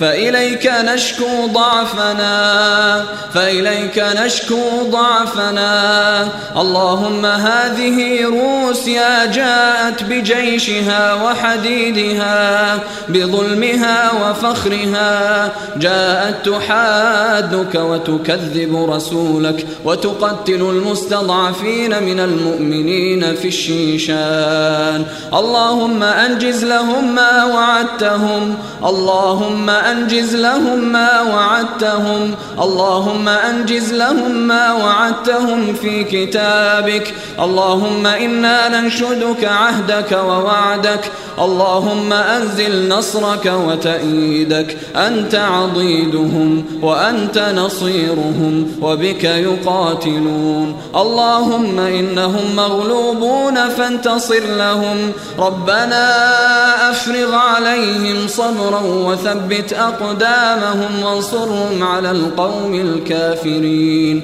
فإليك نشكو ضعفنا فإليك نشكو ضعفنا. اللهم هذه روسيا جاءت بجيشها وحديدها بظلمها وفخرها. جاءت تحادك وتكذب رسولك وتقتل المستضعفين من المؤمنين في الشيشان. اللهم أنجز لهم ما وعدتهم. اللهم أنجز لهم ما وعدتهم. اللهم أنجز لهم ما وعدتهم في كتابك. اللهم إنا ننشدك عهدك ووعدك. اللهم أنزل نصرك وتأييدك. أنت عضيدهم وأنت نصيرهم وبك يقاتلون. اللهم إنهم مغلوبون فانتصر لهم. ربنا أفرغ صبرا وثبت أقدامهم وانصرهم على القوم الكافرين.